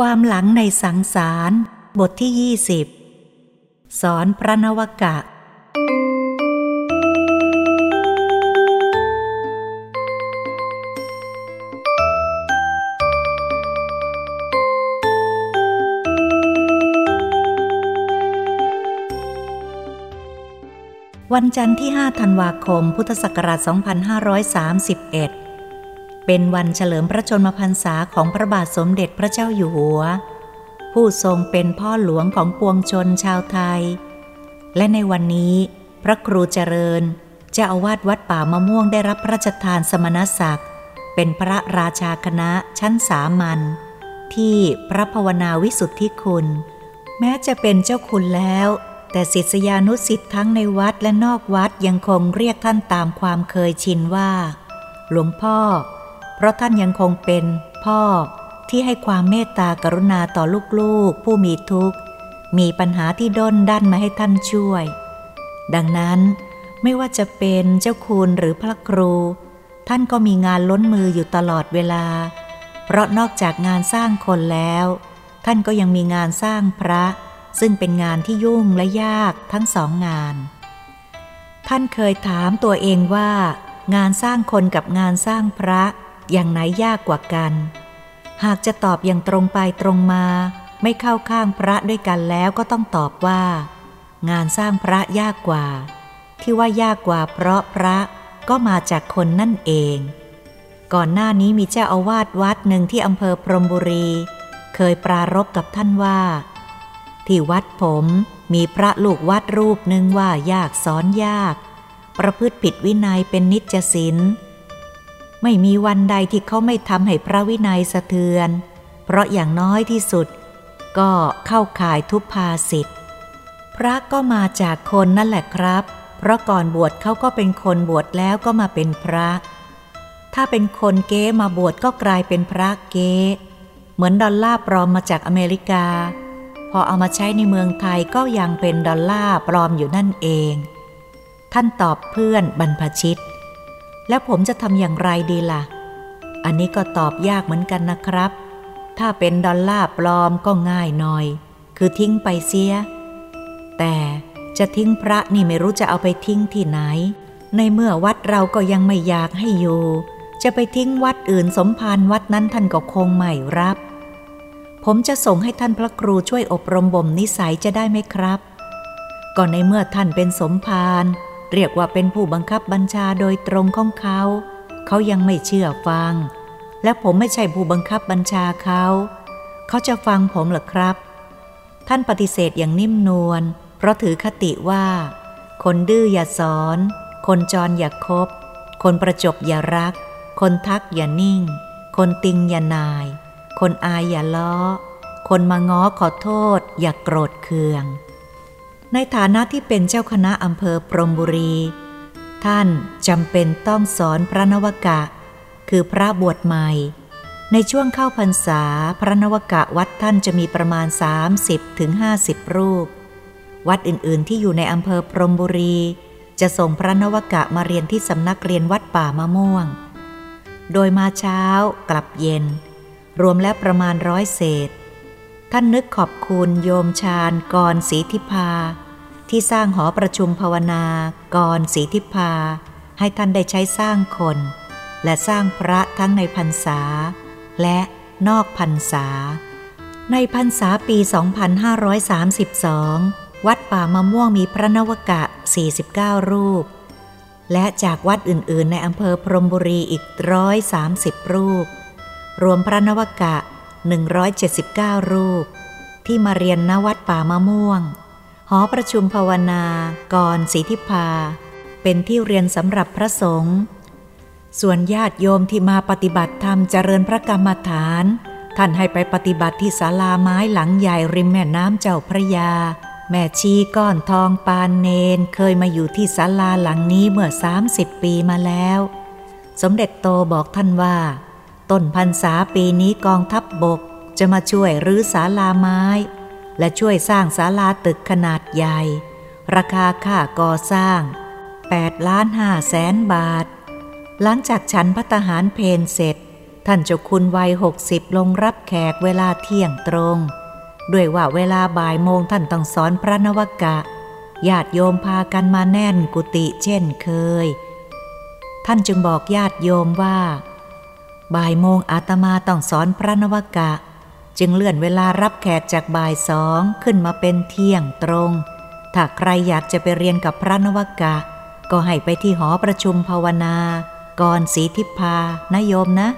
ความหลังในสังสารบทที่ยี่สิบสอนพระนวกะ วันจันทร์ที่ 5 ธันวาคม พุทธศักราช 2531 เป็นวันเฉลิมพระชนมพรรษาของพระบาทสมเด็จพระเจ้าอยู่หัว ผู้ทรงเป็นพ่อหลวงของปวงชนชาวไทย และในวันนี้พระครูเจริญเจ้าอาวาสวัดป่ามะม่วงได้รับพระราชทานสมณศักดิ์ เป็นพระราชาคณะชั้นสามัญที่พระภาวนาวิสุทธิคุณ แม้จะเป็นเจ้าคุณแล้ว แต่ศิษยานุสิ์ทั้งในวัดและนอกวัดยังคงเรียกท่านตามความเคยชินว่า หลวงพ่อ เพราะท่านยังคงเป็นพ่อที่ให้ความเมตตากรุณาต่อลูกๆ ผู้มีทุกข์ มีปัญหาที่ด้นด้านมาให้ท่านช่วย ดังนั้นไม่ว่าจะเป็นเจ้าคุณหรือพระครู ท่านก็มีงานล้นมืออยู่ตลอดเวลา เพราะนอกจากงานสร้างคนแล้ว ท่านก็ยังมีงานสร้างพระ ซึ่งเป็นงานที่ยุ่งและยากทั้งสองงาน ท่านเคยถามตัวเองว่า งานสร้างคนกับงานสร้างพระ อย่างไหนยากกว่ากัน หากจะตอบอย่างตรงไปตรงมา ไม่เข้าข้างพระด้วยกันแล้วก็ต้องตอบว่า งานสร้างพระยากกว่า ที่ว่ายากกว่าเพราะพระก็มาจากคนนั่นเอง ก่อนหน้านี้มีเจ้าอาวาสวัดหนึ่งที่อำเภอพรมบุรี เคยปรารบกับท่านว่า ที่วัดผมมีพระลูกวัดรูปหนึ่งว่ายากสอนยาก ประพฤติผิดวินัยเป็นนิจศิล ไม่มีวันใดที่เขาไม่ทำให้พระวินัยสะเทือน เพราะอย่างน้อยที่สุด ก็เข้าข่ายทุพภาสิทธิ์พระก็มาจากคนนั่นแหละครับ เพราะก่อนบวชเขาก็เป็นคนบวชแล้วก็มาเป็นพระ ถ้าเป็นคนเก๊มาบวชก็กลายเป็นพระเก๊เหมือนดอลลาร์ปลอมมาจากอเมริกา พอเอามาใช้ในเมืองไทยก็ยังเป็นดอลลาร์ปลอมอยู่นั่นเอง ท่านตอบเพื่อนบรรพชิต แล้วผมจะทำอย่างไรดีล่ะ อันนี้ก็ตอบยากเหมือนกันนะครับ ถ้าเป็นดอลลาร์ปลอมก็ง่ายหน่อย คือทิ้งไปเสีย แต่จะทิ้งพระนี่ไม่รู้จะเอาไปทิ้งที่ไหน ในเมื่อวัดเราก็ยังไม่อยากให้อยู่ จะไปทิ้งวัดอื่นสมภารวัดนั้นท่านก็คงไม่รับ ผมจะส่งให้ท่านพระครูช่วยอบรมบ่มนิสัยจะได้ไหมครับก่อนในเมื่อท่านเป็นสมภาร เรียกว่าเป็นผู้บังคับบัญชาโดยตรงของเขา เขายังไม่เชื่อฟัง และผมไม่ใช่ผู้บังคับบัญชาเขา เขาจะฟังผมหรือครับ ท่านปฏิเสธอย่างนิ่มนวล เพราะถือคติว่า คนดื้ออย่าสอน คนจรอย่าคบ คนประจบอย่ารัก คนทักอย่านิ่ง คนติงอย่านาย คนอายอย่าล้อ คนมาง้อขอโทษ อย่ากโกรธเคือง ในฐานะที่เป็นเจ้าคณะอำเภอพรมบุรี ท่านจำเป็นต้องสอนพระนวกะ คือพระบวชใหม่ ในช่วงเข้าพรรษาพระนวกะวัดท่านจะมีประมาณ 30-50ถึงรูป วัดอื่นๆที่อยู่ในอำเภอพรมบุรี จะส่งพระนวกะมาเรียนที่สำนักเรียนวัดป่ามะม่วง โดยมาเช้ากลับเย็น รวมแล้วประมาณร้อยเศษท่านนึกขอบคุณโยมชาญกรศรีทิพา ที่สร้างหอประชุมภาวนากรศรีทิพา ให้ท่านได้ใช้สร้างคน และสร้างพระทั้งในพรรษา และนอกพรรษา ในพรรษาปี 2532 วัดป่ามะม่วงมีพระนวกะ 49 รูป และจากวัดอื่นๆ ในอำเภอพรมบุรีอีกร้อยสารูป รวมพระนวกะ 179 รูป ที่มาเรียนณวัดป่ามะม่วง หอประชุมภาวนา กรศรีทิพา เป็นที่เรียนสำหรับพระสงฆ์ส่วนญาติโยมที่มาปฏิบัติธรรมเจริญพระกรรมฐาน ท่านให้ไปปฏิบัติที่ศาลาไม้หลังใหญ่ริมแม่น้ำเจ้าพระยา แม่ชีก้อนทองปานเนน เคยมาอยู่ที่ศาลาหลังนี้เมื่อ 30 ปีมาแล้ว สมเด็จโตบอกท่านว่า ต้นพรรษาปีนี้กองทัพบบกจะมาช่วยรื้อศาลาไม้ และช่วยสร้างศาลาตึกขนาดใหญ่ ราคาค่าก่อสร้าง8ล้านห้าแสนบาท หลังจากฉันพัตหารเพนเสร็จ ท่านเจ้าคุณวัยหกสิบลงรับแขกเวลาเที่ยงตรง ด้วยว่าเวลาบ่ายโมงท่านต้องสอนพระนวกะ ญาติโยมพากันมาแน่นกุฏิเช่นเคย ท่านจึงบอกญาติโยมว่า บ่ายโมงอาตมาต้องสอนพระนวกะ จึงเลื่อนเวลารับแขกจากบ่ายสองขึ้นมาเป็นเที่ยงตรง ถ้าใครอยากจะไปเรียนกับพระนวกะ ก็ให้ไปที่หอประชุมภาวนา ก่อนสีทิพานโยมนะ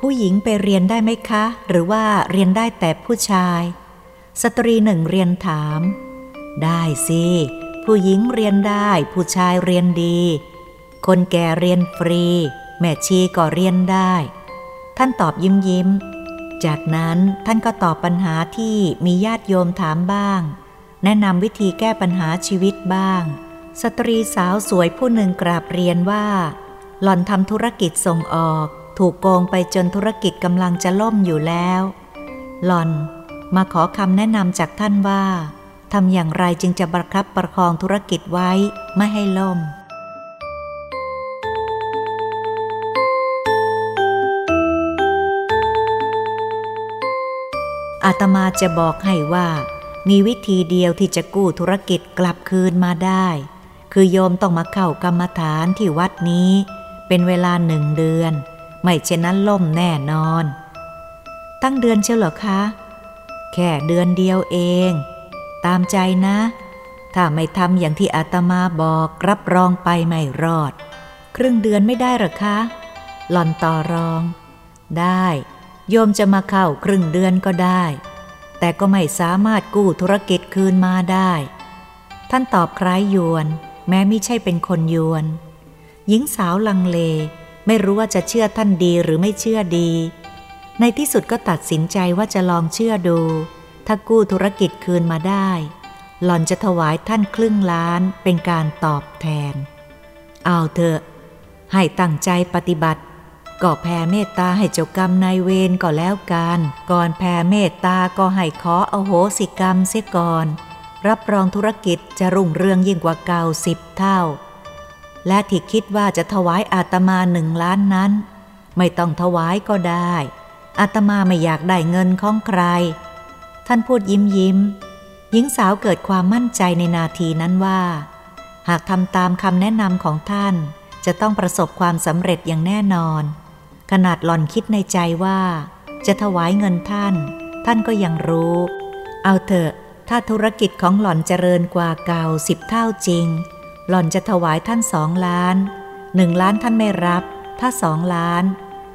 ผู้หญิงไปเรียนได้ไหมคะ หรือว่าเรียนได้แต่ผู้ชาย สตรีหนึ่งเรียนถาม ได้สิ ผู้หญิงเรียนได้ ผู้ชายเรียนดี คนแก่เรียนฟรี แม่ชีก็เรียนได้ ท่านตอบยิ้มยิ้ม จากนั้นท่านก็ตอบปัญหาที่มีญาติโยมถามบ้าง แนะนำวิธีแก้ปัญหาชีวิตบ้าง สตรีสาวสวยผู้หนึ่งกราบเรียนว่า หล่อนทำธุรกิจส่งออก ถูกโกงไปจนธุรกิจกำลังจะล่มอยู่แล้ว หล่อนมาขอคำแนะนำจากท่านว่าทำอย่างไรจึงจะประคับประคองธุรกิจไว้ไม่ให้ล่ม อาตมาจะบอกให้ว่า มีวิธีเดียวที่จะกู้ธุรกิจกลับคืนมาได้ คือโยมต้องมาเข้ากรรมฐานที่วัดนี้ เป็นเวลาหนึ่งเดือน ไม่เช่นนั้นล่มแน่นอน ตั้งเดือนเชียวเหรอคะ แค่เดือนเดียวเอง ตามใจนะ ถ้าไม่ทำอย่างที่อาตมาบอกรับรองไปไม่รอด ครึ่งเดือนไม่ได้หรอคะ หล่อนต่อรอง ได้ โยมจะมาเข้าครึ่งเดือนก็ได้ แต่ก็ไม่สามารถกู้ธุรกิจคืนมาได้ ท่านตอบคล้ายยวน แม้ไม่ใช่เป็นคนยวน หญิงสาวลังเล ไม่รู้ว่าจะเชื่อท่านดีหรือไม่เชื่อดี ในที่สุดก็ตัดสินใจว่าจะลองเชื่อดู ถ้ากู้ธุรกิจคืนมาได้ หล่อนจะถวายท่านครึ่งล้านเป็นการตอบแทน เอาเถอะ ให้ตั้งใจปฏิบัติ ก็แผ่เมตตาให้เจ้ากรรมนายเวรก็แล้วกัน ก่อนแผ่เมตตาก็ให้ขออโหสิกรรมเสียก่อน รับรองธุรกิจจะรุ่งเรืองยิ่งกว่าเก่าสิบเท่า และที่คิดว่าจะถวายอาตมาหนึ่งล้านนั้น ไม่ต้องถวายก็ได้ อาตมาไม่อยากได้เงินของใคร ท่านพูดยิ้มยิ้ม หญิงสาวเกิดความมั่นใจในนาทีนั้นว่า หากทำตามคำแนะนำของท่าน จะต้องประสบความสำเร็จอย่างแน่นอน ขนาดหล่อนคิดในใจว่า จะถวายเงินท่าน ท่านก็ยังรู้ เอาเถอะ ถ้าธุรกิจของหล่อนเจริญกว่าเก่าสิบเท่าจริง หล่อนจะถวายท่านสองล้านหนึ่งล้านท่านไม่รับ ถ้าสองล้าน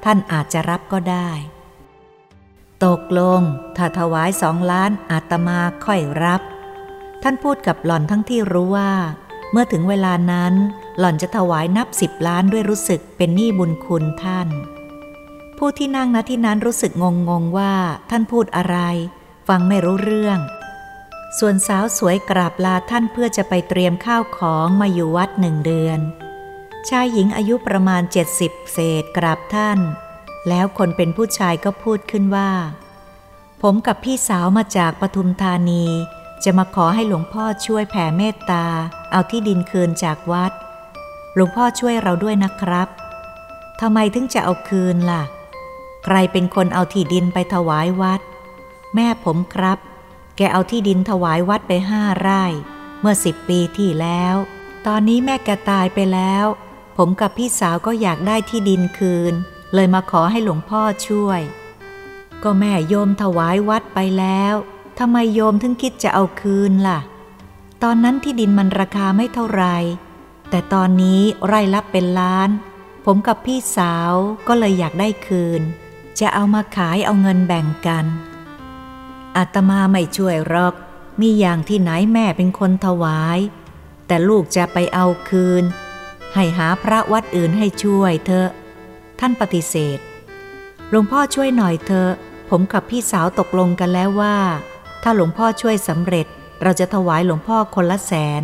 ท่านอาจจะรับก็ได้ ตกลง ถ้าถวายสองล้านอาตมาค่อยรับ ท่านพูดกับหล่อนทั้งที่รู้ว่า เมื่อถึงเวลานั้น หล่อนจะถวายนับสิบล้านด้วยรู้สึกเป็นหนี้บุญคุณท่าน ผู้ที่นั่งณที่นั้นรู้สึกงงงว่าท่านพูดอะไร ฟังไม่รู้เรื่อง ส่วนสาวสวยกราบลาท่านเพื่อจะไปเตรียมข้าวของมาอยู่วัดหนึ่งเดือน ชายหญิงอายุประมาณเจ็ดสิบเศษกราบท่าน แล้วคนเป็นผู้ชายก็พูดขึ้นว่า ผมกับพี่สาวมาจากปทุมธานี จะมาขอให้หลวงพ่อช่วยแผ่เมตตา เอาที่ดินคืนจากวัด หลวงพ่อช่วยเราด้วยนะครับทำไมถึงจะเอาคืนล่ะ ใครเป็นคนเอาที่ดินไปถวายวัด แม่ผมครับ แกเอาที่ดินถวายวัดไปห้าไร่ เมื่อสิบปีที่แล้ว ตอนนี้แม่แกตายไปแล้ว ผมกับพี่สาวก็อยากได้ที่ดินคืน เลยมาขอให้หลวงพ่อช่วย ก็แม่โยมถวายวัดไปแล้วทำไมโยมถึงคิดจะเอาคืนล่ะ ตอนนั้นที่ดินมันราคาไม่เท่าไร แต่ตอนนี้ไร่ละเป็นล้าน ผมกับพี่สาวก็เลยอยากได้คืน จะเอามาขายเอาเงินแบ่งกัน อาตมาไม่ช่วยหรอก มีอย่างที่ไหนแม่เป็นคนถวาย แต่ลูกจะไปเอาคืน ให้หาพระวัดอื่นให้ช่วยเถอะ ท่านปฏิเสธ หลวงพ่อช่วยหน่อยเถอะ ผมกับพี่สาวตกลงกันแล้วว่า ถ้าหลวงพ่อช่วยสำเร็จ เราจะถวายหลวงพ่อคนละแสน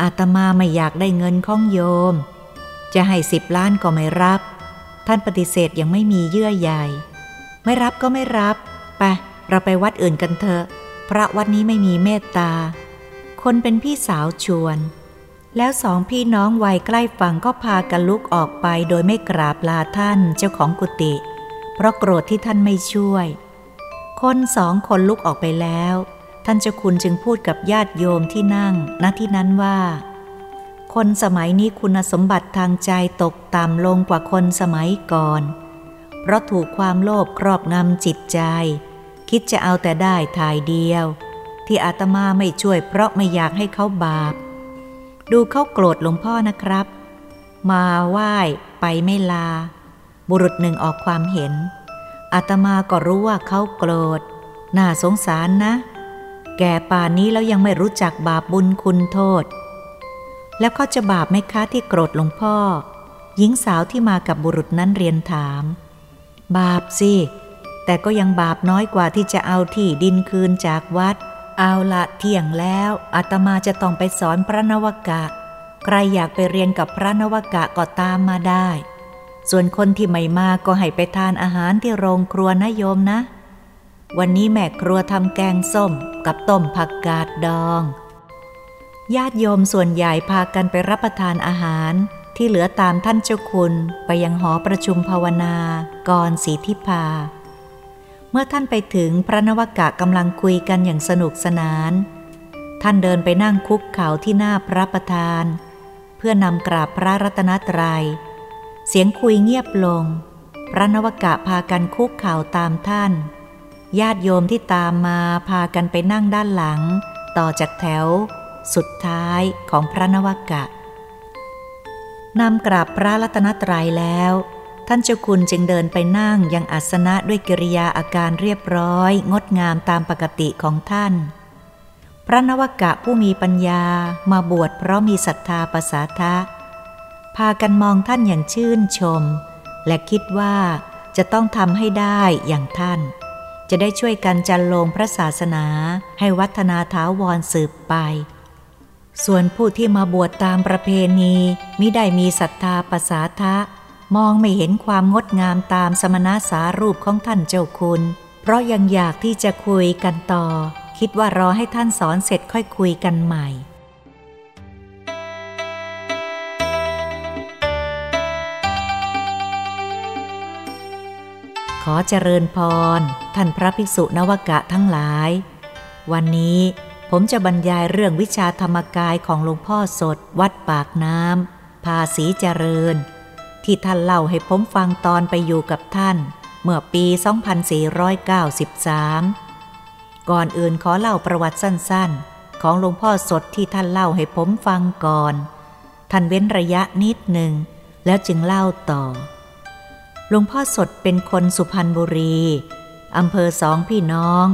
อาตมาไม่อยากได้เงินของโยม จะให้สิบล้านก็ไม่รับ ท่านปฏิเสธยังไม่มีเยื่อใยไม่รับก็ไม่รับ ไป เราไปวัดอื่นกันเถอะ พระวัดนี้ไม่มีเมตตา คนเป็นพี่สาวชวน แล้วสองพี่น้องวัยใกล้ฝั่งก็พากันลุกออกไปโดยไม่กราบลาท่านเจ้าของกุฏิ เพราะโกรธที่ท่านไม่ช่วย คนสองคนลุกออกไปแล้ว ท่านเจ้าคุณจึงพูดกับญาติโยมที่นั่งณที่นั้นว่า คนสมัยนี้คุณสมบัติทางใจตกต่ำลงกว่าคนสมัยก่อน เพราะถูกความโลภครอบงำจิตใจ คิดจะเอาแต่ได้ทายเดียว ที่อาตมาไม่ช่วยเพราะไม่อยากให้เขาบาป ดูเขาโกรธหลวงพ่อนะครับ มาไหว้ไปไม่ลา บุรุษหนึ่งออกความเห็น อาตมาก็รู้ว่าเขาโกรธ น่าสงสารนะ แก่ป่านนี้แล้วยังไม่รู้จักบาปบุญคุณโทษ แล้วเขาจะบาปไหมคะที่โกรธหลวงพ่อ หญิงสาวที่มากับบุรุษนั้นเรียนถาม บาปสิ แต่ก็ยังบาปน้อยกว่าที่จะเอาที่ดินคืนจากวัด เอาละเที่ยงแล้วอาตมาจะต้องไปสอนพระนวกะ ใครอยากไปเรียนกับพระนวกะก็ตามมาได้ ส่วนคนที่ไม่มาก็ให้ไปทานอาหารที่โรงครัวนะโยมนะ วันนี้แม่ครัวทำแกงส้มกับต้มผักกาดดอง ญาติโยมส่วนใหญ่พากันไปรับประทานอาหารที่เหลือตามท่านเจ้าคุณไปยังหอประชุมภาวนากรศรีทิพา เมื่อท่านไปถึงพระนวกะกำลังคุยกันอย่างสนุกสนาน ท่านเดินไปนั่งคุกเข่าที่หน้าพระประธาน เพื่อนำกราบพระรัตนตรยัย เสียงคุยเงียบลง พระนวกะพากันคุกเข่าตามท่าน ญาติโยมที่ตามมาพากันไปนั่งด้านหลัง ต่อจากแถว สุดท้ายของพระนวกะนำกราบพระรัตนตรัยแล้ว ท่านเจ้าคุณจึงเดินไปนั่งยังอาสนะด้วยกิริยาอาการเรียบร้อย งดงามตามปกติของท่าน พระนวกะผู้มีปัญญามาบวชเพราะมีศรัทธาประสาทะ พากันมองท่านอย่างชื่นชม และคิดว่าจะต้องทำให้ได้อย่างท่าน จะได้ช่วยกันจันลงพระศาสนาให้วัฒนาท้าวรสืบไป ส่วนผู้ที่มาบวชตามประเพณีมิได้มีศรัทธาปสาทะ มองไม่เห็นความงดงามตามสมณสารูปของท่านเจ้าคุณ เพราะยังอยากที่จะคุยกันต่อ คิดว่ารอให้ท่านสอนเสร็จค่อยคุยกันใหม่ขอเจริญพร ท่านพระภิกษุนวกะทั้งหลาย วันนี้ ผมจะบรรยายเรื่องวิชาธรรมกายของหลวงพ่อสด วัดปากน้ำภาษีเจริญ ที่ท่านเล่าให้ผมฟังตอนไปอยู่กับท่าน เมื่อปี 2493 ก่อนอื่นขอเล่าประวัติสั้นๆ ของหลวงพ่อสดที่ท่านเล่าให้ผมฟังก่อน ท่านเว้นระยะนิดหนึ่ง แล้วจึงเล่าต่อ หลวงพ่อสดเป็นคนสุพรรณบุรีอำเภอสองพี่น้อง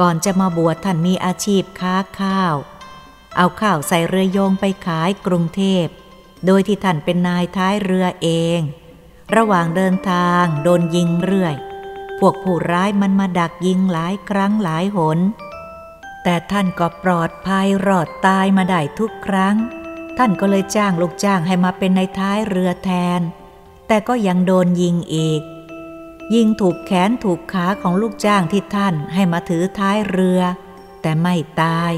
ก่อนจะมาบวชท่านมีอาชีพค้าข้าว เอาข้าวใส่เรือโยงไปขายกรุงเทพ โดยที่ท่านเป็นนายท้ายเรือเอง ระหว่างเดินทางโดนยิงเรื่อย พวกผู้ร้ายมันมาดักยิงหลายครั้งหลายหน แต่ท่านก็ปลอดภัยรอดตายมาได้ทุกครั้ง ท่านก็เลยจ้างลูกจ้างให้มาเป็นในท้ายเรือแทน แต่ก็ยังโดนยิงอีก ยิงถูกแขนถูกขาของลูกจ้างที่ท่านให้มาถือท้ายเรือ แต่ไม่ตาย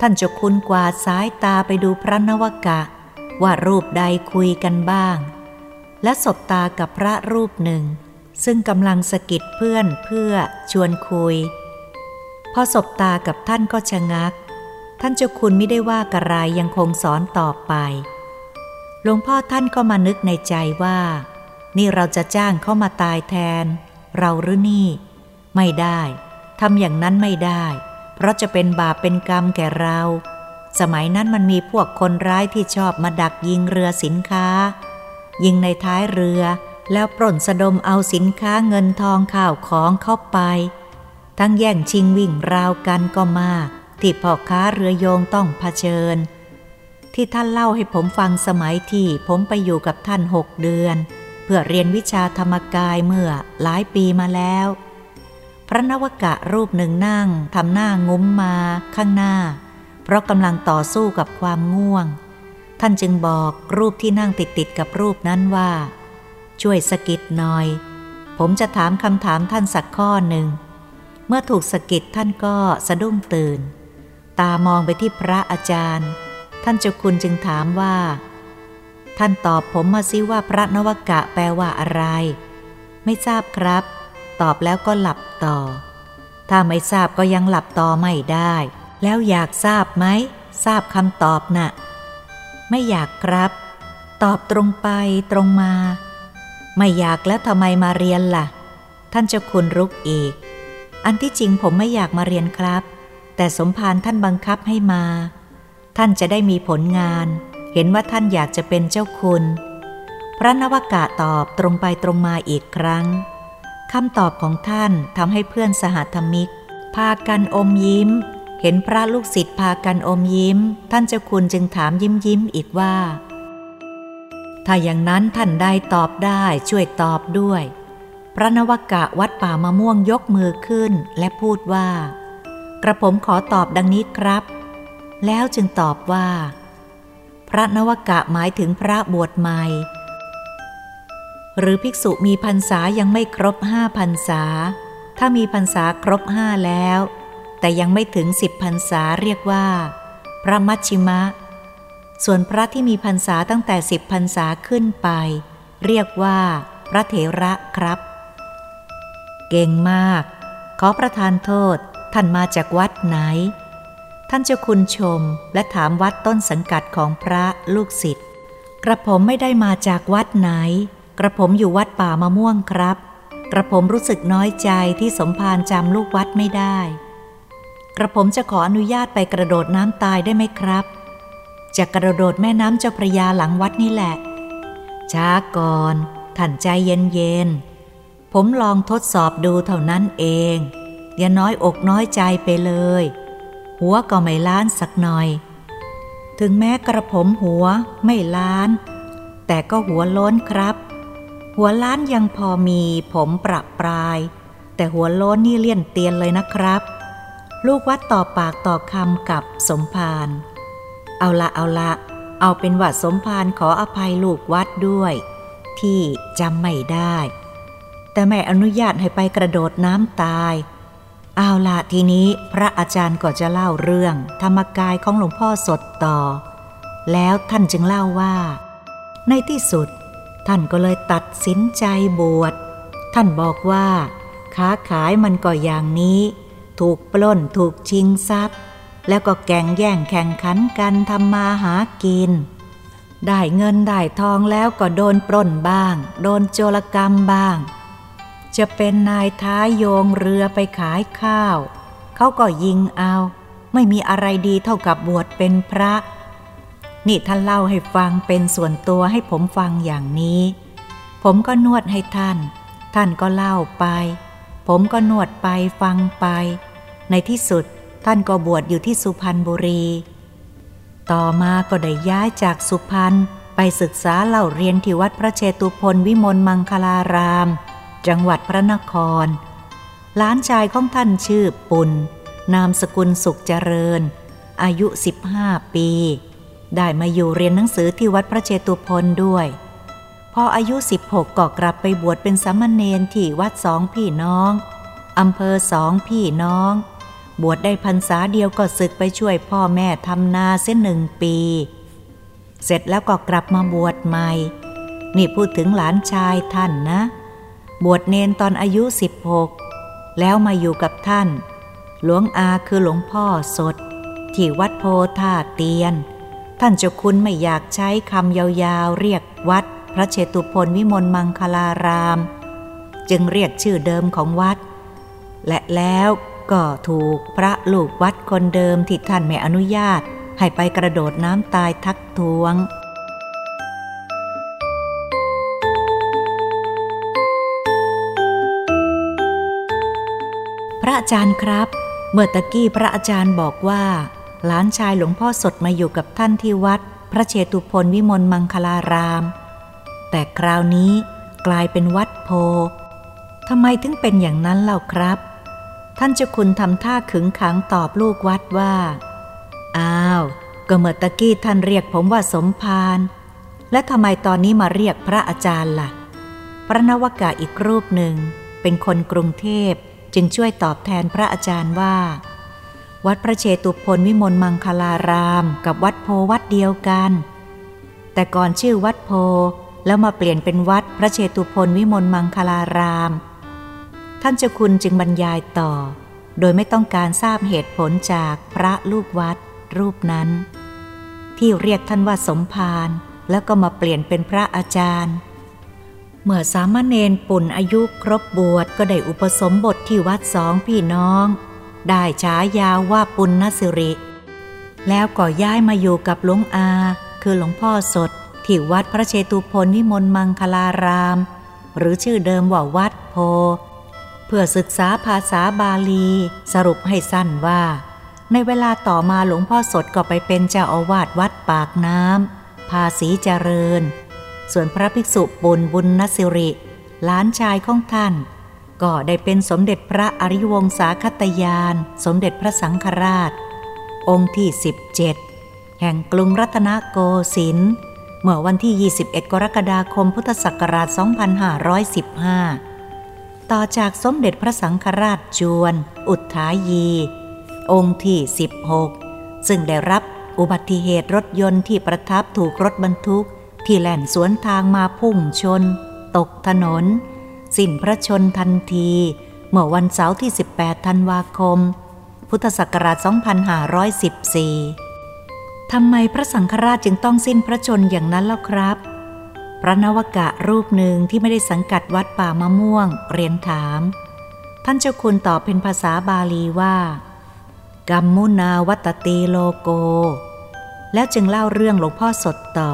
ท่านจะคุณกวาดสายตาไปดูพระนวกะ ว่ารูปใดคุยกันบ้าง และสบตากับพระรูปหนึ่ง ซึ่งกำลังสะกิดเพื่อนเพื่อชวนคุย พอสบตากับท่านก็ชะงัก ท่านเจ้าคุณไม่ได้ว่ากระไรยังคงสอนต่อไปหลวงพ่อท่านก็มานึกในใจว่า นี่เราจะจ้างเขามาตายแทน เราหรือนี่ ไม่ได้ทำอย่างนั้นไม่ได้ เพราะจะเป็นบาปเป็นกรรมแก่เรา สมัยนั้นมันมีพวกคนร้ายที่ชอบมาดักยิงเรือสินค้า ยิงในท้ายเรือแล้วปล้นสะดมเอาสินค้าเงินทองข้าวของเข้าไป ทั้งแย่งชิงวิ่งราวกันก็มากที่พ่อค้าเรือโยงต้องเผชิญ ที่ท่านเล่าให้ผมฟังสมัยที่ผมไปอยู่กับท่านหกเดือน เพื่อเรียนวิชาธรรมกายเมื่อหลายปีมาแล้ว พระนวกะรูปหนึ่งนั่งทำหน้างุ้มมาข้างหน้า เพราะกำลังต่อสู้กับความง่วง ท่านจึงบอกรูปที่นั่งติดติดกับรูปนั้นว่า ช่วยสะกิดหน่อย ผมจะถามคำถามท่านสักข้อหนึ่ง เมื่อถูกสะกิดท่านก็สะดุ้งตื่น ตามองไปที่พระอาจารย์ ท่านเจ้าคุณจึงถามว่า ท่านตอบผมมาซิว่าพระนวกะแปลว่าอะไร ไม่ทราบครับ ตอบแล้วก็หลับต่อ ถ้าไม่ทราบก็ยังหลับต่อไม่ได้ แล้วอยากทราบไหม ทราบคำตอบนะ่ะ ไม่อยากครับ ตอบตรงไปตรงมา ไม่อยากแล้วทำไมมาเรียนละ่ะ ท่านเจ้าคุณรุกอีก อันที่จริงผมไม่อยากมาเรียนครับ แต่สมภารท่านบังคับให้มา ท่านจะได้มีผลงาน เห็นว่าท่านอยากจะเป็นเจ้าคุณ พระนวกะตอบตรงไปตรงมาอีกครั้งคำตอบของท่านทำให้เพื่อนสหธรรมิก พากันอมยิ้ม เห็นพระลูกศิษย์พากันอมยิ้ม ท่านเจ้าคุณจึงถามยิ้มยิ้มอีกว่า ถ้าอย่างนั้นท่านได้ตอบได้ช่วยตอบด้วย พระนวกะวัดป่ามะม่วงยกมือขึ้นและพูดว่า กระผมขอตอบดังนี้ครับ แล้วจึงตอบว่า ระนวกะหมายถึงพระบวชใหม่ หรือภิกษุมีพรรษายังไม่ครบห้าพรรษา ถ้ามีพรรษาครบห้าแล้ว แต่ยังไม่ถึงสิบพรรษาเรียกว่า พระมัชชิมะ ส่วนพระที่มีพรรษาตั้งแต่สิบพรรษาขึ้นไป เรียกว่า พระเถระครับ เก่งมาก ขอประทานโทษท่านมาจากวัดไหน ท่านเจ้าคุณชมและถามวัดต้นสังกัดของพระลูกศิษย์กระผมไม่ได้มาจากวัดไหน กระผมอยู่วัดป่ามะม่วงครับ กระผมรู้สึกน้อยใจที่สมภารจำลูกวัดไม่ได้ กระผมจะขออนุญาตไปกระโดดน้ำตายได้ไหมครับจะกระโดดแม่น้ำเจ้าพระยาหลังวัดนี่แหละ ช้าก่อนท่านใจเย็นๆผมลองทดสอบดูเท่านั้นเอง อย่าน้อยอกน้อยใจไปเลย หัวก็ไม่ล้านสักหน่อย ถึงแม้กระผมหัวไม่ล้าน แต่ก็หัวล้นครับ หัวล้านยังพอมีผมประปราย แต่หัวล้นนี่เลี่ยนเตียนเลยนะครับ ลูกวัดต่อปากต่อคำกับสมภาร เอาละเอาละ เอาเป็นว่าสมภารขออภัยลูกวัดด้วย ที่จำไม่ได้ แต่ไม่อนุญาตให้ไปกระโดดน้ำตาย เอาละทีนี้พระอาจารย์ก็จะเล่าเรื่อง ธรรมกายของหลวงพ่อสดต่อ แล้วท่านจึงเล่าว่า ในที่สุด ท่านก็เลยตัดสินใจบวช ท่านบอกว่าค้าขายมันก็อย่างนี้ ถูกปล้นถูกชิงทรัพย์ แล้วก็แก่งแย่งแข่งขันกันทำมาหากิน ได้เงินได้ทองแล้วก็โดนปล้นบ้าง โดนโจรกรรมบ้าง จะเป็นนายท้ายโยงเรือไปขายข้าว เขาก็ยิงเอา ไม่มีอะไรดีเท่ากับบวชเป็นพระ นี่ท่านเล่าให้ฟังเป็นส่วนตัวให้ผมฟังอย่างนี้ ผมก็นวดให้ท่าน ท่านก็เล่าไป ผมก็นวดไปฟังไป ในที่สุดท่านก็บวชอยู่ที่สุพรรณบุรี ต่อมาก็ได้ย้ายจากสุพรรณไปศึกษาเล่าเรียนที่วัดพระเชตุพนวิมลมังคลาราม จังหวัดพระนคร หลานชายของท่านชื่อปุณนามสกุลสุขเจริญ อายุ 15 ปี ได้มาอยู่เรียนหนังสือที่วัดพระเจตุพนด้วย พออายุ 16 ก็กลับไปบวชเป็นสามเณรที่วัดสองพี่น้องอำเภอสองพี่น้อง บวชได้พรรษาเดียวก็ศึกไปช่วยพ่อแม่ทำนาเส้นหนึ่งปี เสร็จแล้วก็กลับมาบวชใหม่ นี่พูดถึงหลานชายท่านนะ บวชเนนตอนอายุ 16 แล้วมาอยู่กับท่าน หลวงอาคือหลวงพ่อสด ที่วัดโพธาเตียน ท่านเจ้าคุณไม่อยากใช้คำยาวๆ เรียกวัด พระเชตุพนวิมลมังคลาราม จึงเรียกชื่อเดิมของวัด และแล้วก็ถูกพระลูกวัดคนเดิมที่ท่านไม่อนุญาต ให้ไปกระโดดน้ำตายทักท้วง อาจารย์ครับ เมื่อตะกี้พระอาจารย์บอกว่า หลานชายหลวงพ่อสดมาอยู่กับท่านที่วัด พระเชตุพนวิมลมังคลาราม แต่คราวนี้กลายเป็นวัดโพทำไมถึงเป็นอย่างนั้นเล่าครับ ท่านเจ้าคุณทำท่าขึงขังตอบลูกวัดว่า อ้าว ก็เมื่อตะกี้ท่านเรียกผมว่าสมภารและทำไมตอนนี้มาเรียกพระอาจารย์ละ่ะ พระนวกะอีกรูปหนึ่ง เป็นคนกรุงเทพ จึงช่วยตอบแทนพระอาจารย์ว่า วัดพระเชตุพนวิมลมังคลารามกับวัดโพวัดเดียวกัน แต่ก่อนชื่อวัดโพแล้วมาเปลี่ยนเป็นวัดพระเชตุพนวิมลมังคลาราม ท่านเจ้าคุณจึงบรรยายต่อ โดยไม่ต้องการทราบเหตุผลจากพระลูกวัดรูปนั้น ที่เรียกท่านว่าสมภารแล้วก็มาเปลี่ยนเป็นพระอาจารย์ เมื่อสามเณรปุ่นอายุครบบวชก็ได้อุปสมบทที่วัดสองพี่น้อง ได้ฉายาว่าปุณณสิริ แล้วก็ย้ายมาอยู่กับหลวงอา คือหลวงพ่อสด ที่วัดพระเชตุพนวิมลมังคลาราม หรือชื่อเดิมว่าวัดโพ เพื่อศึกษาภาษาบาลี สรุปให้สั้นว่า ในเวลาต่อมาหลวงพ่อสดก็ไปเป็นเจ้าอาวาสวัดปากน้ำภาษีเจริญ ส่วนพระภิกษุปุณบุญนสิริล้านชายของท่าน ก็ได้เป็นสมเด็จพระอริวงศาคตยาน สมเด็จพระสังฆราช องค์ที่ 17 แห่งกรุงรัตนโกสินทร์เมื่อวันที่ 21 กรกฎาคมพุทธศักราช 2515 ต่อจากสมเด็จพระสังฆราชจวน อุทายี องค์ที่ 16 ซึ่งได้รับอุบัติเหตุรถยนต์ที่ประทับถูกรถบรรทุก ที่แล่นสวนทางมาพุ่งชน ตกถนน สิ้นพระชนทันที เมื่อวันเสาร์ที่ 18 ธันวาคม พุทธศักราช 2514 ทำไมพระสังฆราชจึงต้องสิ้นพระชนอย่างนั้นล่ะครับ พระนวกะรูปหนึ่งที่ไม่ได้สังกัดวัดป่ามะม่วง เรียนถาม ท่านเจ้าคุณตอบเป็นภาษาบาลีว่า กัมมุนาวัตตีโลโก แล้วจึงเล่าเรื่องหลวงพ่อสดต่อ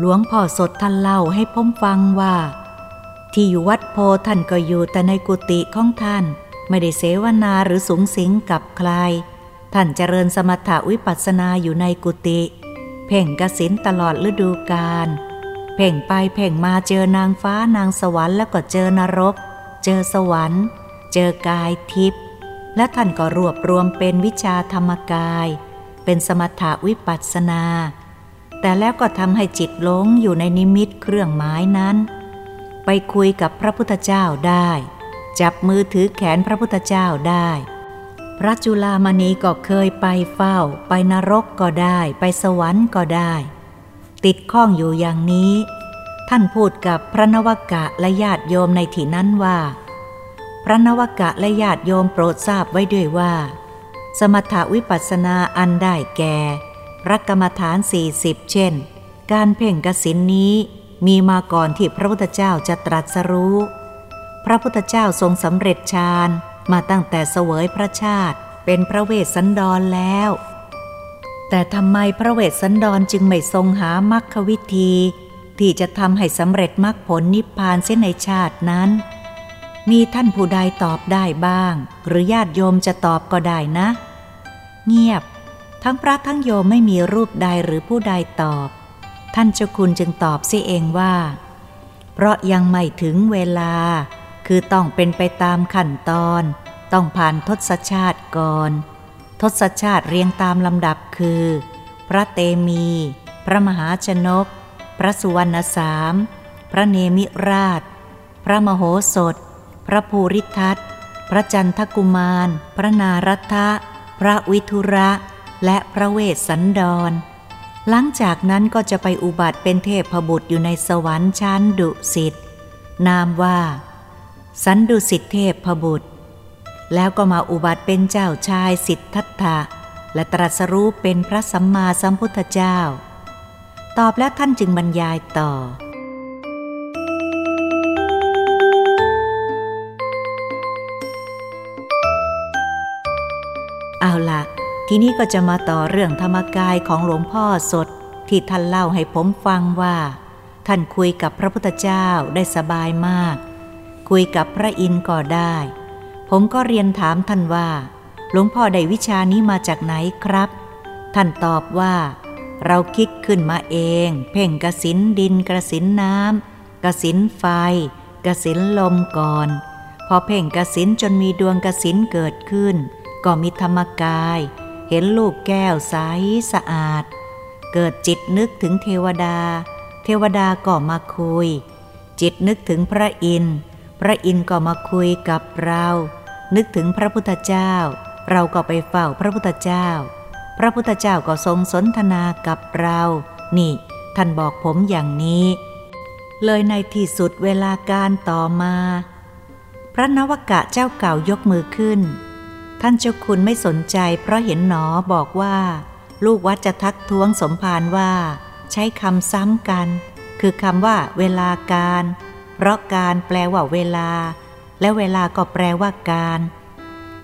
หลวงพ่อสดท่านเล่าให้ผมฟังว่า ที่อยู่วัดโพท่านก็อยู่แต่ในกุฏิของท่าน ไม่ได้เสวนาหรือสูงสิงกับใคร ท่านเจริญสมถาวิปัสสนาอยู่ในกุฏิเพ่งกสินตลอดฤดูกาลเพ่งไปเพ่งมาเจอนางฟ้านางสวรรค์แล้วก็เจอนรก เจอสวรรค์ เจอกายทิพย์และท่านก็รวบรวมเป็นวิชาธรรมกาย เป็นสมถาวิปัสสนา แต่แล้วก็ทำให้จิตหลงอยู่ในนิมิตเครื่องหมายนั้น ไปคุยกับพระพุทธเจ้าได้ จับมือถือแขนพระพุทธเจ้าได้ พระจุลามณีก็เคยไปเฝ้า ไปนรกก็ได้ ไปสวรรค์ก็ได้ ติดข้องอยู่อย่างนี้ ท่านพูดกับพระนวกะและญาติโยมในที่นั้นว่า พระนวกะและญาติโยมโปรดทราบไว้ด้วยว่า สมถวิปัสสนาอันได้แก่ ระกรรมฐาน 40 เช่น การเพ่งกสินนี้มีมาก่อนที่พระพุทธเจ้าจะตรัสรู้ พระพุทธเจ้าทรงสำเร็จฌานมาตั้งแต่เสวยพระชาติเป็นพระเวสสันดรแล้ว แต่ทำไมพระเวสสันดรจึงไม่ทรงหามรรควิธี ที่จะทำให้สำเร็จมรรคผลนิพพานเส้นในชาตินั้น มีท่านผู้ใดตอบได้บ้าง หรือญาติโยมจะตอบก็ได้นะ เงียบ ทั้งพระทั้งโยมไม่มีรูปใดหรือผู้ใดตอบ ท่านเจ้าคุณจึงตอบเสียเองว่า เพราะยังไม่ถึงเวลา คือต้องเป็นไปตามขั้นตอน ต้องผ่านทศชาติก่อน ทศชาติเรียงตามลำดับคือ พระเตมี พระมหาชนก พระสุวรรณสาม พระเนมิราช พระมโหสถ พระภูริทัตพระจันทกุมาร พระนารัตะพระวิทุระ และพระเวสสันดร หลังจากนั้นก็จะไปอุบัติเป็นเทพบุตรอยู่ในสวรรค์ชั้นดุสิตนามว่า สันดุสิตเทพบุตร แล้วก็มาอุบัติเป็นเจ้าชายสิทธัตถะและตรัสรู้เป็นพระสัมมาสัมพุทธเจ้า ตอบแล้วท่านจึงบรรยายต่อ ทีนี้ก็จะมาต่อเรื่องธรรมกายของหลวงพ่อสด ที่ท่านเล่าให้ผมฟังว่า ท่านคุยกับพระพุทธเจ้าได้สบายมาก คุยกับพระอินทร์ก็ได้ ผมก็เรียนถามท่านว่า หลวงพ่อได้วิชานี้มาจากไหนครับ ท่านตอบว่า เราคิดขึ้นมาเอง เพ่งกระสินดินกระสินน้ำกระสินไฟกระสินลมก่อน พอเพ่งกระสินจนมีดวงกระสินเกิดขึ้น ก็มีธรรมกาย เห็นลูกแก้วใสสะอาด เกิดจิตนึกถึงเทวดา เทวดาก็มาคุย จิตนึกถึงพระอินทร์ พระอินทร์ก็มาคุยกับเรา นึกถึงพระพุทธเจ้า เราก็ไปเฝ้าพระพุทธเจ้า พระพุทธเจ้าก็ทรงสนทนากับเรา นี่ ท่านบอกผมอย่างนี้ เลยในที่สุดเวลาการต่อมา พระนวกะเจ้าเก่ายกมือขึ้น ท่านเจ้าคุณไม่สนใจเพราะเห็นหนอบอกว่า ลูกวัดจะทักท้วงสมภารว่า ใช้คำซ้ำกัน คือคำว่า เวลาการ เพราะการแปลว่าเวลา และเวลาก็แปลว่าการ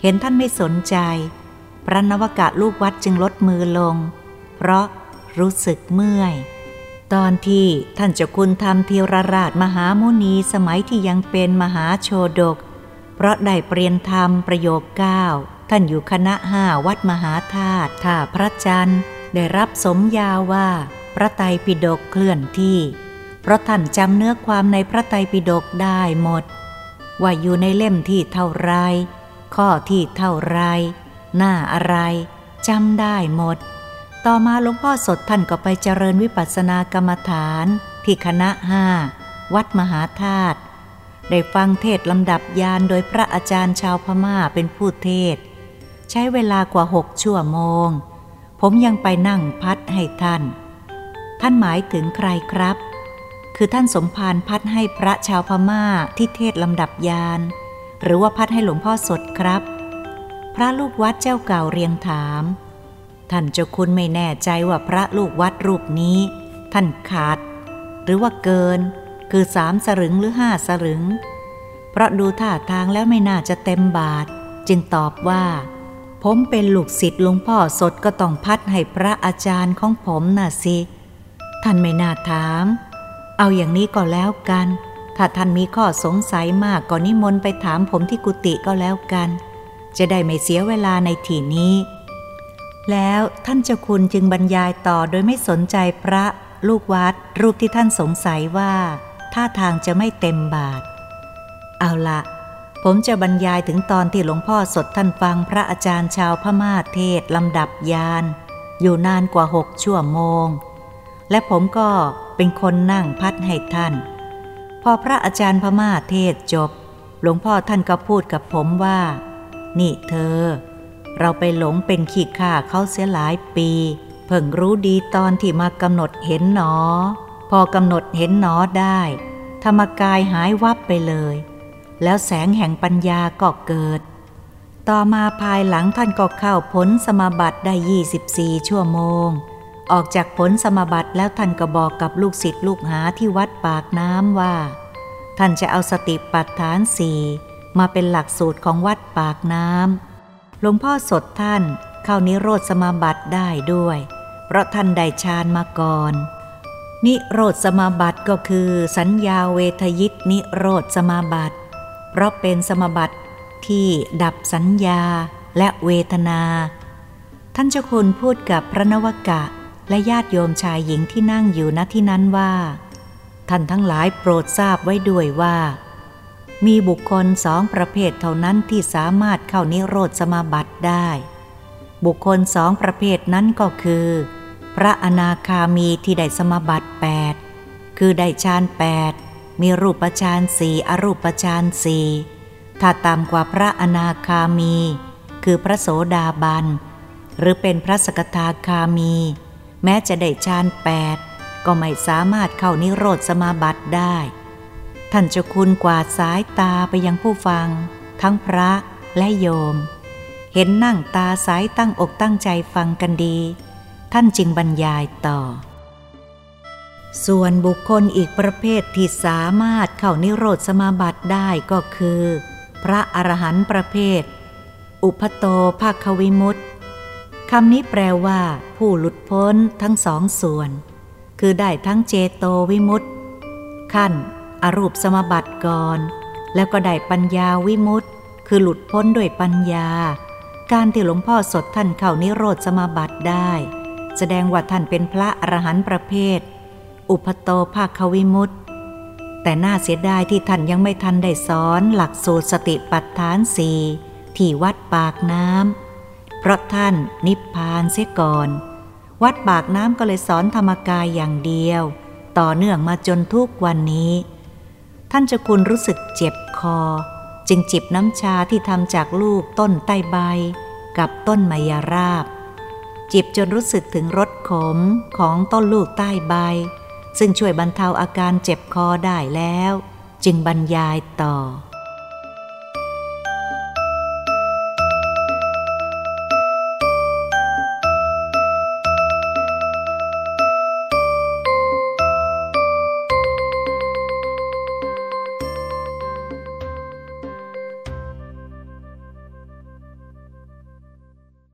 เห็นท่านไม่สนใจ พระนวกะลูกวัดจึงลดมือลง เพราะรู้สึกเมื่อย ตอนที่ท่านเจ้าคุณทำเทรราชมหาโมนีสมัยที่ยังเป็นมหาโชดก เพราะได้เปลี่ยนธรรมประโยคเก้าท่านอยู่คณะห้าวัดมหาธาตุท่าพระจันทร์ ได้รับสมยาว่า พระไตรปิฎกเคลื่อนที่ เพราะท่านจำเนื้อความในพระไตรปิฎกได้หมด ว่าอยู่ในเล่มที่เท่าไร ข้อที่เท่าไร หน้าอะไรจำได้หมด ต่อมาหลวงพ่อสดท่านก็ไปเจริญวิปัสสนากรรมฐาน ที่คณะห้าวัดมหาธาตุ ได้ฟังเทศลำดับยานโดยพระอาจารย์ชาวพม่าเป็นผู้เทศ ใช้เวลากว่าหกชั่วโมง ผมยังไปนั่งพัดให้ท่าน ท่านหมายถึงใครครับ คือท่านสมภารพัดให้พระชาวพม่าที่เทศลำดับยาน หรือว่าพัดให้หลวงพ่อสดครับ พระลูกวัดเจ้าเก่าเรียงถาม ท่านเจ้าคุณไม่แน่ใจว่าพระลูกวัดรูปนี้ ท่านขาด หรือว่าเกิน คือสามสลึงหรือห้าสลึง เพราะดูท่าทางแล้วไม่น่าจะเต็มบาท จึงตอบว่า ผมเป็นลูกศิษย์หลวงพ่อสดก็ต้องพัดให้พระอาจารย์ของผมน่ะสิ ท่านไม่น่าถาม เอาอย่างนี้ก็แล้วกัน ถ้าท่านมีข้อสงสัยมากก็นิมนต์ไปถามผมที่กุฏิก็แล้วกัน จะได้ไม่เสียเวลาในที่นี้แล้วท่านเจ้าคุณจึงบรรยายต่อโดยไม่สนใจพระลูกวัดรูปที่ท่านสงสัยว่า ท่าทางจะไม่เต็มบาท เอาละผมจะบรรยายถึงตอนที่หลวงพ่อสดท่านฟังพระอาจารย์ชาวพม่าเทศลำดับยาน อยู่นานกว่าหกชั่วโมง และผมก็เป็นคนนั่งพัดให้ท่าน พอพระอาจารย์พม่าเทศจบ หลวงพ่อท่านก็พูดกับผมว่า นี่เธอ เราไปหลงเป็นขี้ข้าเขาเสียหลายปี เพิ่งรู้ดีตอนที่มากำหนดเห็นหนอพ อกำหนดเห็นหนอได้ ธรรมกายหายวับไปเลย แล้วแสงแห่งปัญญาก็เกิด ต่อมาภายหลังท่านก็เข้าผลสมบัติได้ 24 ชั่วโมง ออกจากผลสมบัติแล้วท่านก็บอกกับลูกศิษย์ลูกหาที่วัดปากน้ำว่า ท่านจะเอาสติปัฏฐานสี่มาเป็นหลักสูตรของวัดปากน้ำหลวงพ่อสดท่านเข้านิโรธสมาบัติได้ด้วย เพราะท่านได้ฌานมาก่อน นิโรธสมาบัติก็คือ สัญญาเวทยิตนิโรธสมาบัติ เพราะเป็นสมาบัติที่ดับสัญญาและเวทนา ท่านเจ้าคุณพูดกับพระนวกะและญาติโยมชายหญิงที่นั่งอยู่ณที่นั้นว่า ท่านทั้งหลายโปรดทราบไว้ด้วยว่า มีบุคคลสองประเภทเท่านั้นที่สามารถเข้านิโรธสมาบัติได้ บุคคลสองประเภทนั้นก็คือ พระอนาคามีที่ได้สมบัติแปดคือได้ฌานแปดมีรูปฌานสี่อรูปฌานสี่ถ้าต่ำกว่าพระอนาคามี คือพระโสดาบัน หรือเป็นพระสกทาคามี แม้จะได้ฌานแปดก็ไม่สามารถเข้านิโรธสมาบัติได้ ท่านจ้าคุณกวาดสายตาไปยังผู้ฟัง ทั้งพระและโยม เห็นนั่งตาสายตั้งอกตั้งใจฟังกันดี ท่านจึงบรรยายต่อ ส่วนบุคคลอีกประเภทที่สามารถเข้านิโรธสมาบัติได้ก็คือ พระอรหันต์ประเภท อุปโตภาควิมุตติคำนี้แปลว่า ผู้หลุดพ้นทั้งสองส่วน คือได้ทั้งเจโตวิมุตติ ขั้น อรูปสมบัติก่อน แล้วก็ได้ปัญญาวิมุตต์คือหลุดพ้นด้วยปัญญา การที่หลวงพ่อสดท่านเข้านิโรธสมาบัติได้ แสดงว่าท่านเป็นพระอรหันต์ประเภท อุปโตภาควิมุตต์แต่น่าเสียดายที่ท่านยังไม่ทันได้สอนหลักสูตรสติปัฏฐานสี่ที่วัดปากน้ำเพราะท่านนิพพานเสียก่อน วัดปากน้ำก็เลยสอนธรรมกายอย่างเดียว ต่อเนื่องมาจนทุกวันนี้ ท่านเจ้าคุณรู้สึกเจ็บคอ จึงจิบน้ำชาที่ทำจากลูกต้นไต้ใบ กับต้นมายาราบ จิบจนรู้สึกถึงรสขมของต้นลูกใต้ใบ ซึ่งช่วยบรรเทาอาการเจ็บคอได้แล้ว จึงบรรยายต่อ